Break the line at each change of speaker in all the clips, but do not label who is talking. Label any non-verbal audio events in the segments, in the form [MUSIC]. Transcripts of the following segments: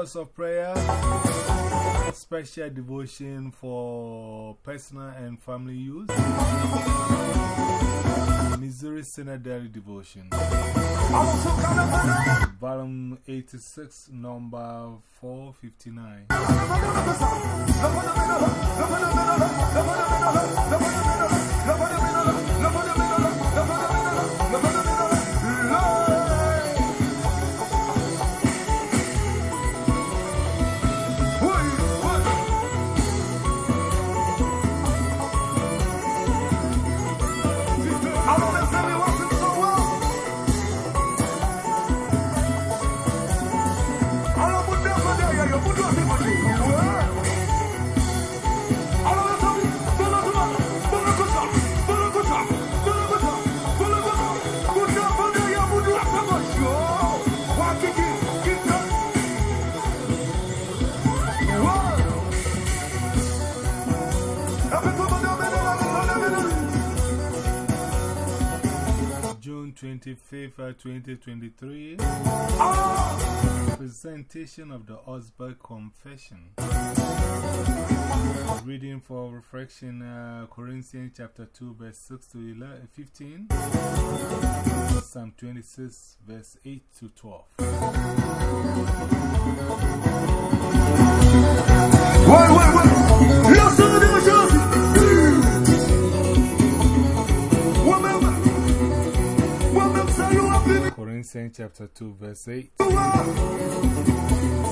Of Prayer, special devotion for personal and family use. Missouri Synodary Devotion. Volume 86, number 459. [LAUGHS] 25th, 2023. Presentation of the Augsburg Confession. Reading for reflection uh, Corinthians chapter 2, verse 6 to 11, 15. Psalm 26, verse 8 to 12.
Wait, wait, wait.
Corinthians chapter 2, verse 8.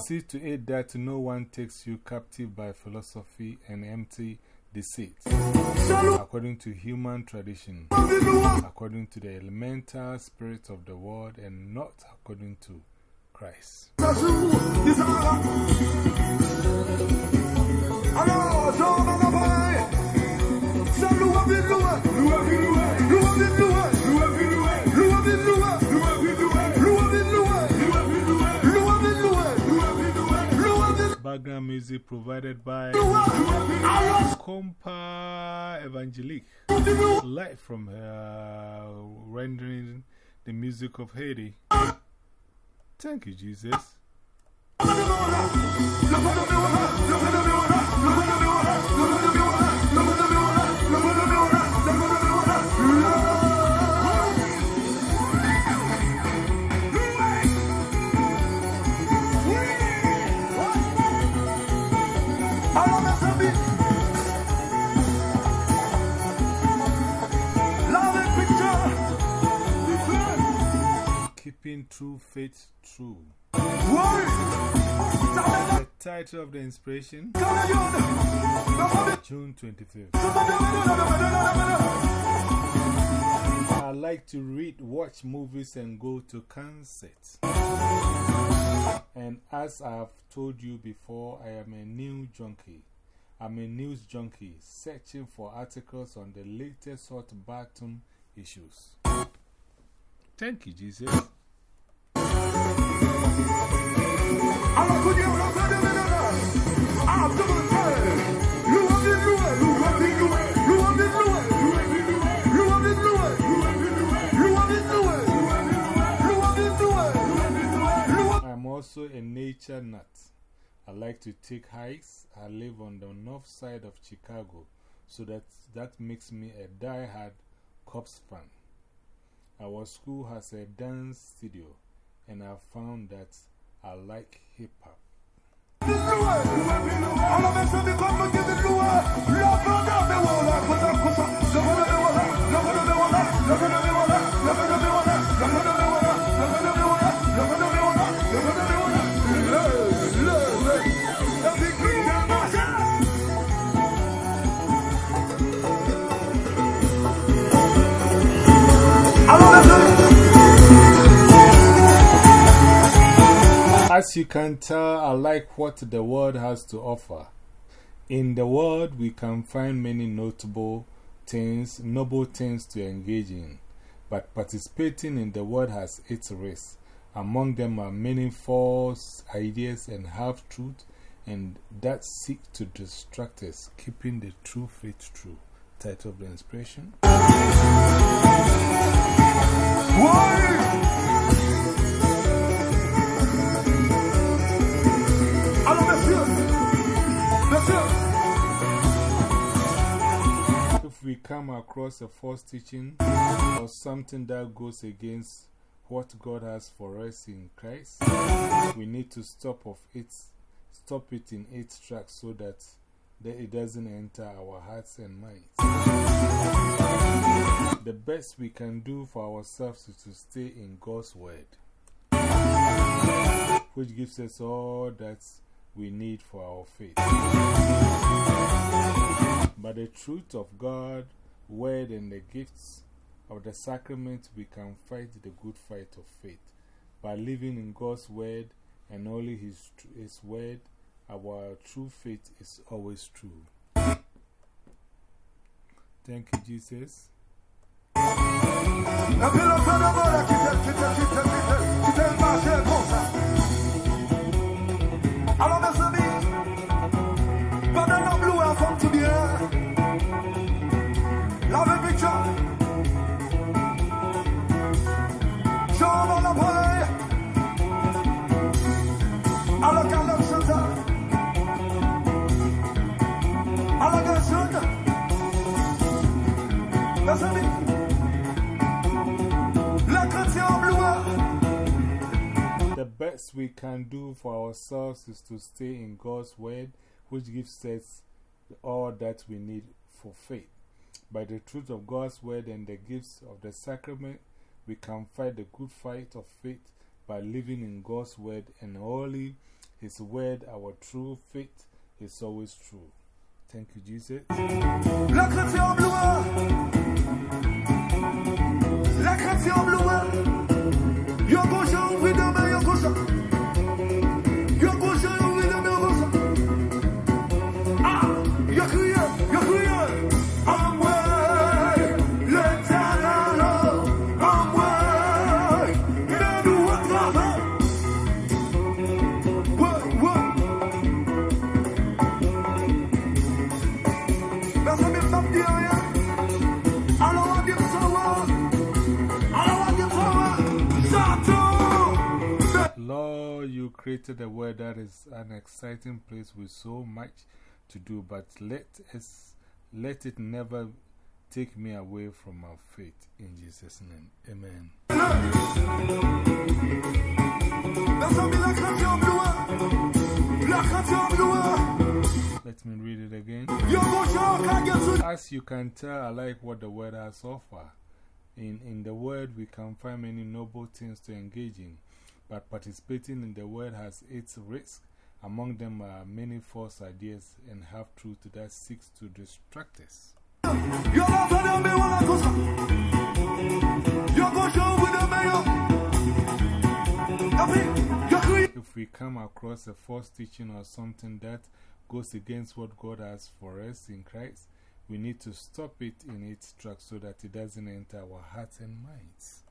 See to it that no one takes you captive by philosophy and empty deceit, according to human tradition, according to the elemental spirit of the world, and not according to Christ. Background music provided by. Compa Evangelique, live from uh, rendering the music of Haiti. Thank you, Jesus. Keeping True Faith True. The title of the inspiration June 25th. I like to read, watch movies, and go to concerts. And as I have told you before, I am a news junkie. I'm a news junkie searching for articles on the latest hot button issues. Thank you, Jesus. I'm also a nature nut. I like to take hikes. I live on the north side of Chicago, so that, that makes me a die-hard Cubs fan. Our school has a dance studio, and I found that I like hip hop. As you can tell, I like what the world has to offer. In the world, we can find many notable things, noble things to engage in, but participating in the world has its risks. Among them are many false ideas and half truths, and that seek to distract us, keeping the true faith true. Title of the inspiration. Come across a false teaching or something that goes against what God has for us in Christ, we need to stop, of it, stop it in its tracks so that, that it doesn't enter our hearts and minds. The best we can do for ourselves is to stay in God's Word, which gives us all that we need for our faith. By the truth of God, Word, and the gifts of the sacrament, we can fight the good fight of faith. By living in God's Word and only His, His Word, our true faith is always true. Thank you, Jesus. Best we can do for ourselves is to stay in God's Word, which gives us all that we need for faith. By the truth of God's Word and the gifts of the sacrament, we can fight the good fight of faith by living in God's Word and only His Word, our true faith, is always true. Thank you, Jesus. Created a world that is an exciting place with so much to do, but let us let it never take me away from our faith. In Jesus' name, amen. Let me read it again. As you can tell, I like what the word has offered. In, in the word, we can find many noble things to engage in, but participating in the world has its risks. Among them are many false ideas and half truth that seeks to distract us.
Yo la fada me wala cosa. Yo cochon, oui, demain, yo. Tapi, yo crié.
If we come across a false teaching or something that goes against what God has for us in Christ, we need to stop it in its tracks so that it doesn't enter our hearts and minds.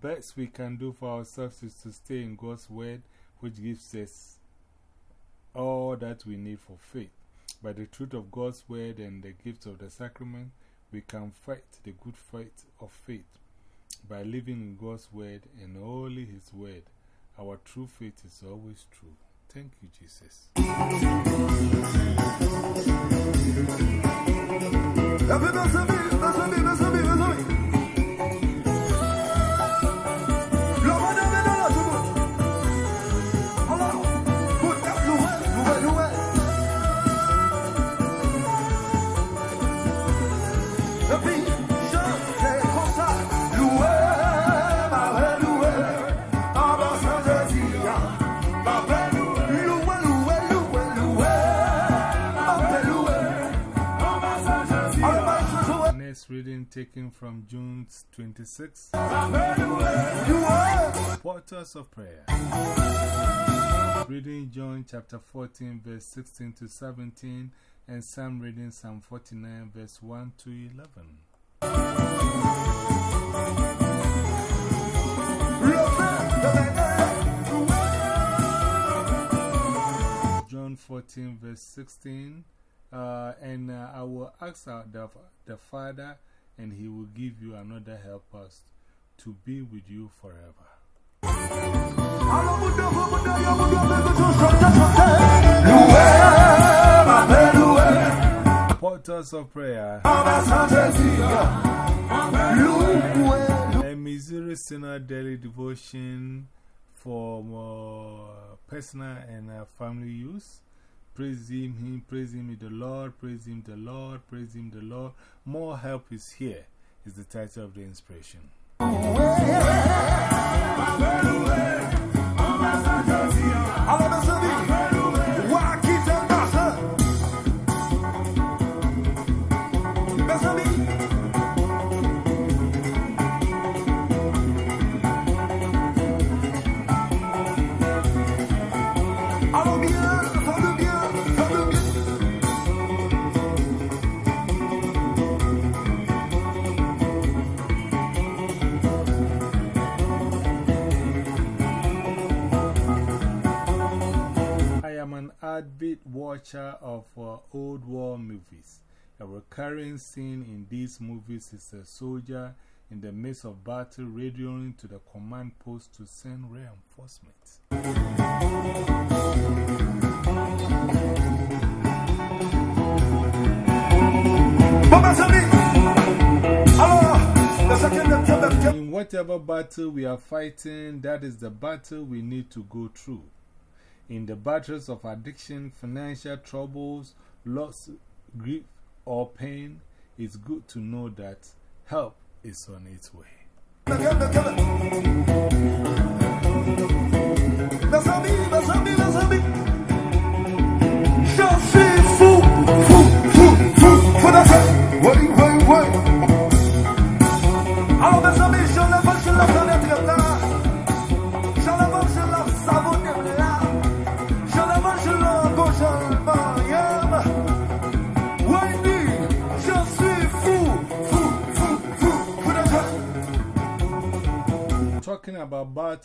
Best we can do for ourselves is to stay in God's Word, which gives us all that we need for faith. By the truth of God's Word and the gifts of the sacrament, we can fight the good fight of faith. By living in God's Word and only His Word, our true faith is always true. Thank you, Jesus.
Et puis, mes amis,
reading taken from June 26,
Loué.
Portals of Prayer. Reading John chapter 14, verse 16 to 17, and Psalm reading Psalm 49, verse 1 to 11. John 14, verse 16, Uh, and uh, I will ask uh, the, the Father, and He will give you another helper to be with you forever. Portals of Prayer. A Missouri Synod Daily Devotion for more personal and uh, family use. Praise Him, Him, praise Him, the Lord, praise Him, the Lord, praise Him, the Lord. More help is here, is the title of the inspiration. I am an avid watcher of uh, old war movies. A recurring scene in these movies is a soldier in the midst of battle radioing to the command post to send reinforcements. In whatever battle we are fighting, that is the battle we need to go through. In the battles of addiction, financial troubles, loss, grief, or pain, it's good to know that help is on its way.
J'en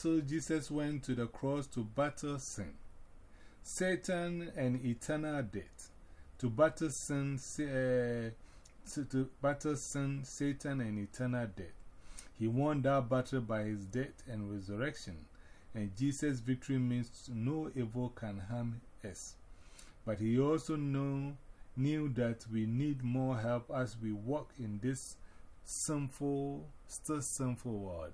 battle, Jesus went to the cross to battle sin, Satan, and eternal death. To battle sin, eh, to, to battle sin, Satan, and eternal death. He won that battle by his death and resurrection. And Jesus' victory means no evil can harm us. But he also know, knew that we need more help as we walk in this sinful, still sinful world.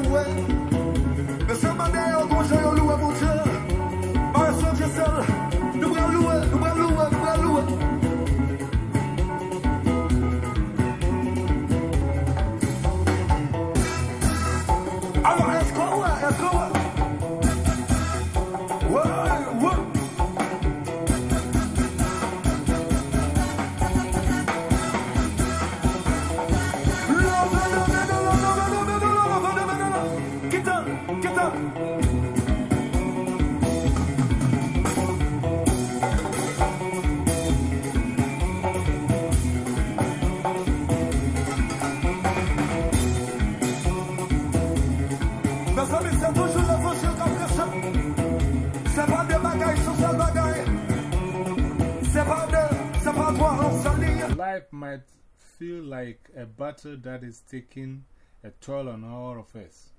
Life might feel like a battle that is taking a toll on all of us,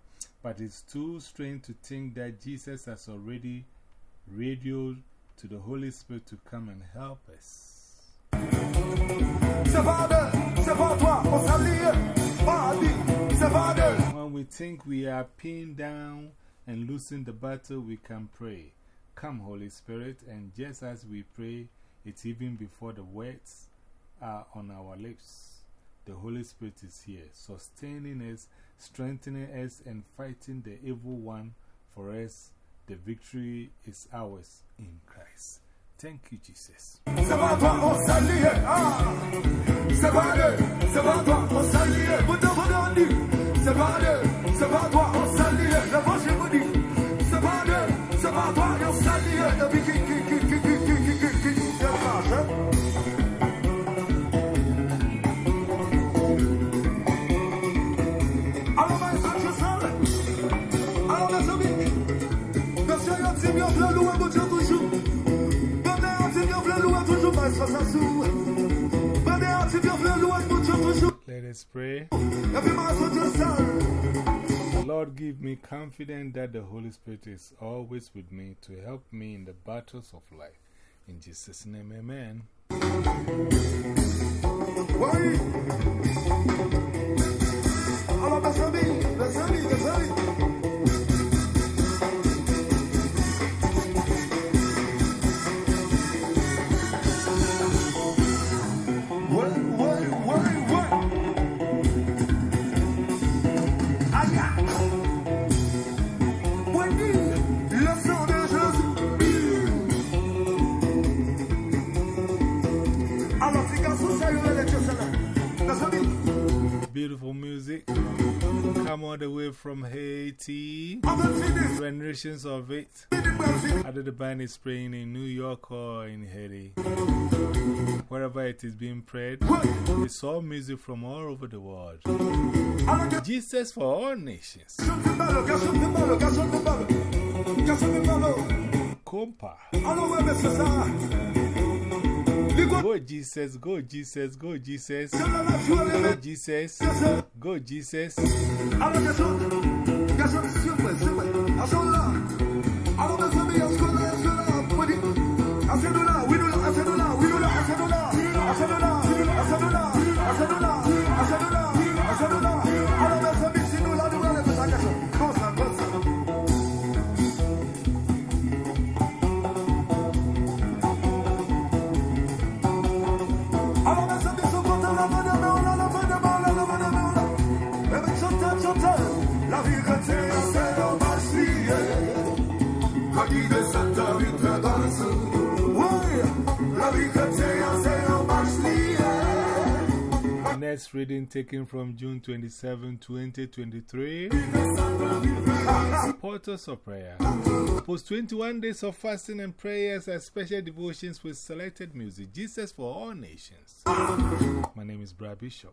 but it's too strange to think that Jesus has already radioed to the Holy Spirit to come and help us. When we think we are pinned down and losing the battle, we can pray. Come, Holy Spirit, and just as we pray, it's even before the words are on our lips. The Holy Spirit is here, sustaining us, strengthening us, and fighting the evil one for us. The victory is ours in Christ. Thank you, Jesus. Let us pray.
Pi mwa reste Diyo sal.
Lord, give me confidence that the Holy Spirit is always with me to help me in the battles of life. In Jesus' name, amen.
Oui.
From Haiti. Renditions of it. Either the band is playing in New York or in Haiti. Wherever it is being played, it's all music from all over the world. Jesus for all nations. Compa. Go Jesus, go Jesus, go Jesus.
c'est là, là, je vais
Go. Jesus. Go Jesus. Reading taken from June 27, 2023. Portals of Prayer. Post 21 days of fasting and prayers and special devotions with selected music. Jesus for all nations. My name is Brad Bishop.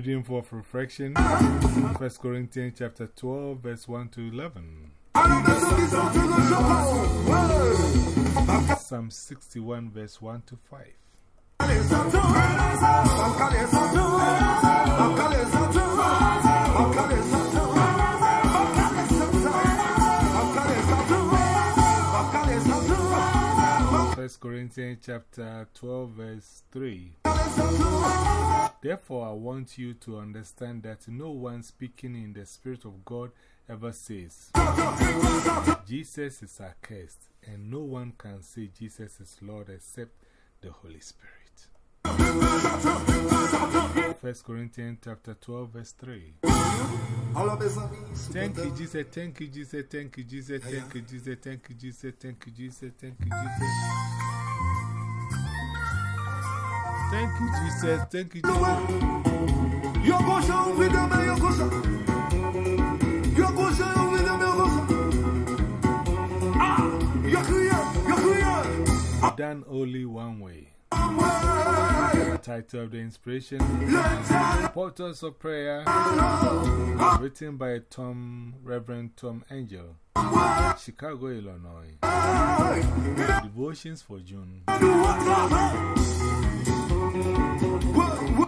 Reading for reflection 1 Corinthians chapter 12, verse 1 to 11.
Alors, mes amis, sont toujours chantants. Ouais.
Psalm 61, verse 1 to 5. Corinthians chapter 12, verse 3. Therefore, I want you to understand that no one speaking in the Spirit of God ever says, Jesus is accursed, and no one can say Jesus is Lord except the Holy Spirit. 1 Corinthians chapter 12, verse 3.
Alors, mes amis,
Thank you, Jesus. Thank you, Jesus. Thank you, Jesus. Thank you, Jesus. Thank you, Jesus. Thank you, Jesus. Thank you, Jesus. Thank you, Jesus. Thank you, Jesus. Done only one way.
The
title of the inspiration Portals of Prayer, written by Tom, Reverend Tom Angel, Chicago, Illinois. Devotions for June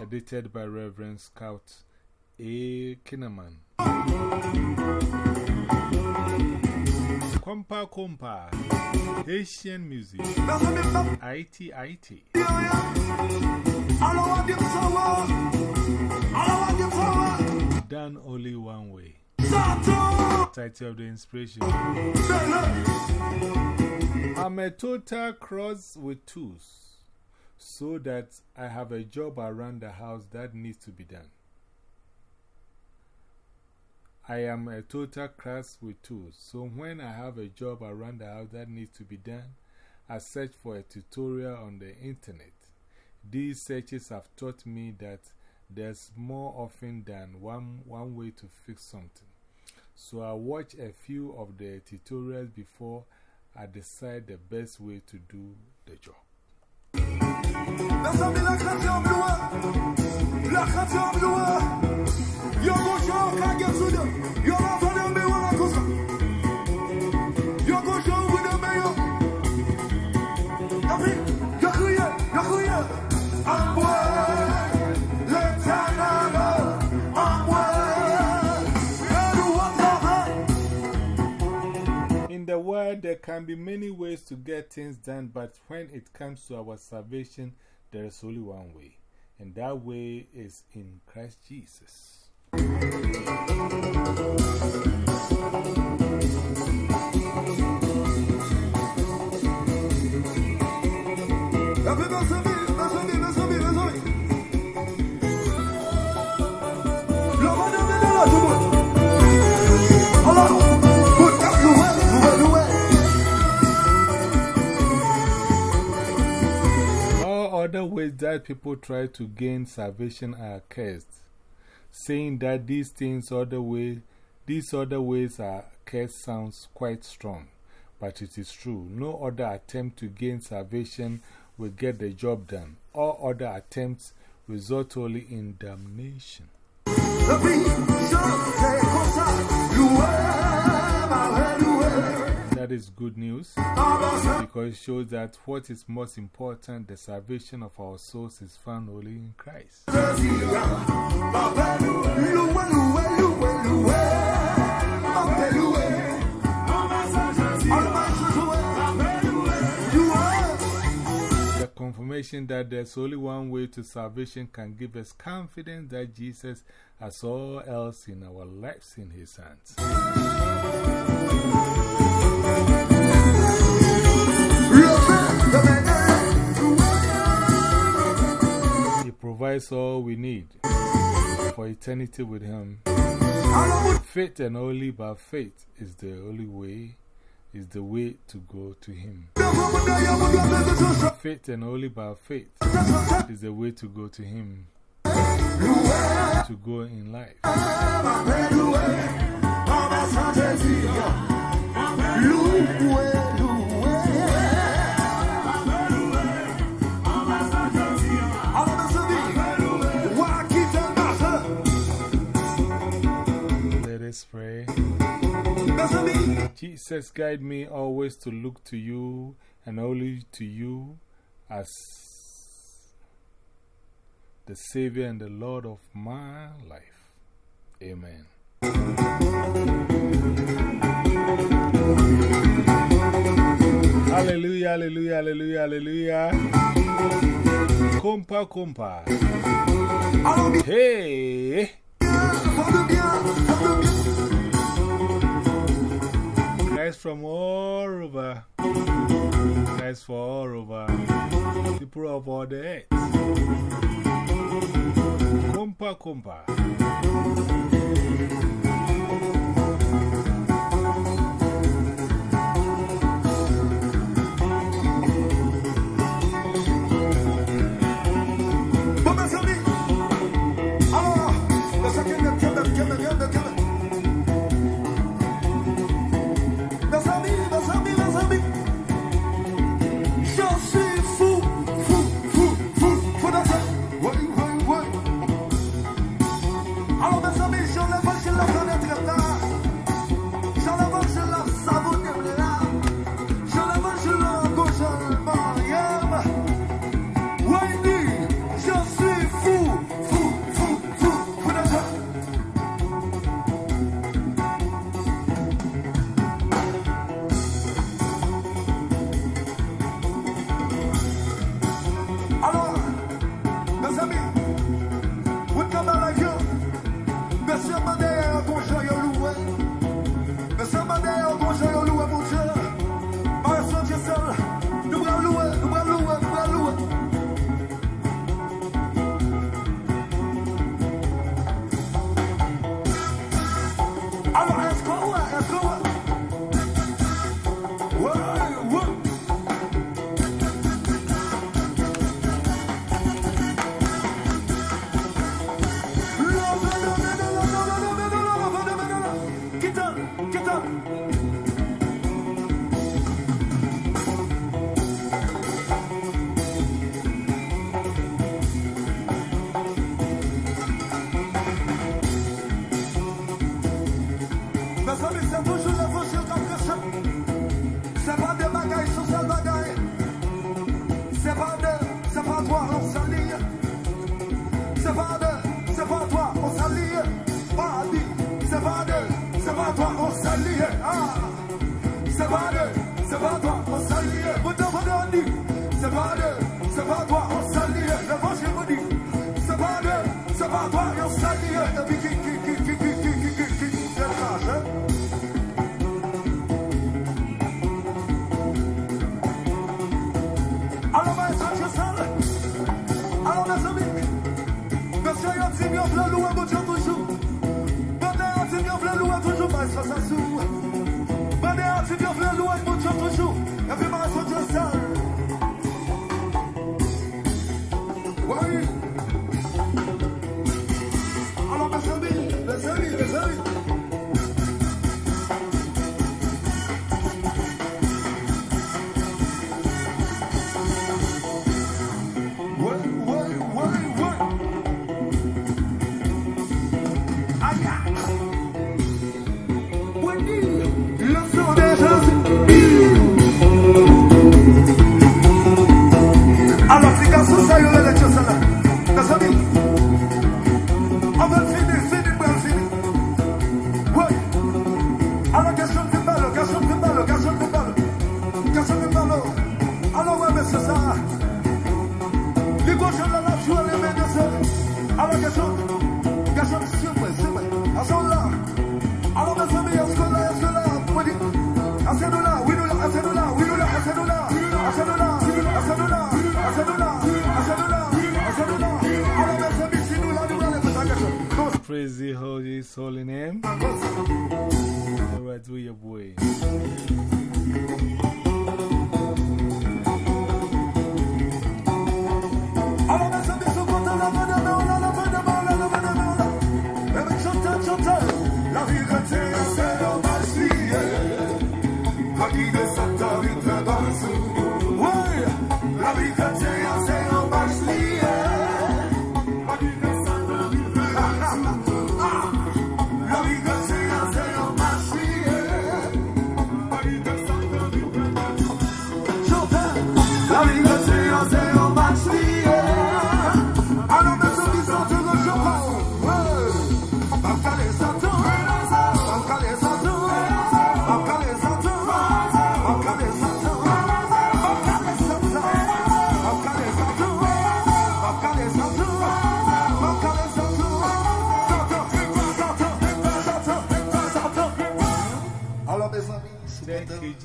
edited by Reverend Scot A. Kinnaman. Kompa Kompa, Haitian music, IT IT. Done only one way. Title of the inspiration. I'm a total cross with tools, so that I have a job around the house that needs to be done. I am a total cross with tools, so when I have a job around the house that needs to be done, I search for a tutorial on the internet. These searches have taught me that there's more often than one, one way to fix something. So I watch a few of the tutorials before I decide the best way to do the job.
l'Assemblée de la chrétien bleuois, la chrétien
bleuois. Can be many ways to get things done, but when it comes to our salvation, there is only one way, and that way is in Christ Jesus. Other ways that people try to gain salvation are cursed, saying that these things other way, these other ways are cursed sounds quite strong, but it is true. No other attempt to gain salvation will get the job done. All other attempts result only in damnation. That is good news because it shows that what is most important, the salvation of our souls, is found only in Christ. The confirmation that there's only one way to salvation can give us confidence that Jesus has all else in our lives in His hands. Provides all we need for eternity with Him. Faith and only by faith is the only way, is the way to go to Him. Faith and only by faith is the way to go to Him, to go in life. Pray. Jesus, guide me always to look to you and only to you as the Savior and the Lord of my life. Amen. Hallelujah, hallelujah, hallelujah, hallelujah. Compa, compa. Hey! Guys from all over. Guys from all over. People of all the earth. Compa, compa.
Bon, mes amis, alors, that.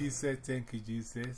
You, Jesus. Thank you, Jesus.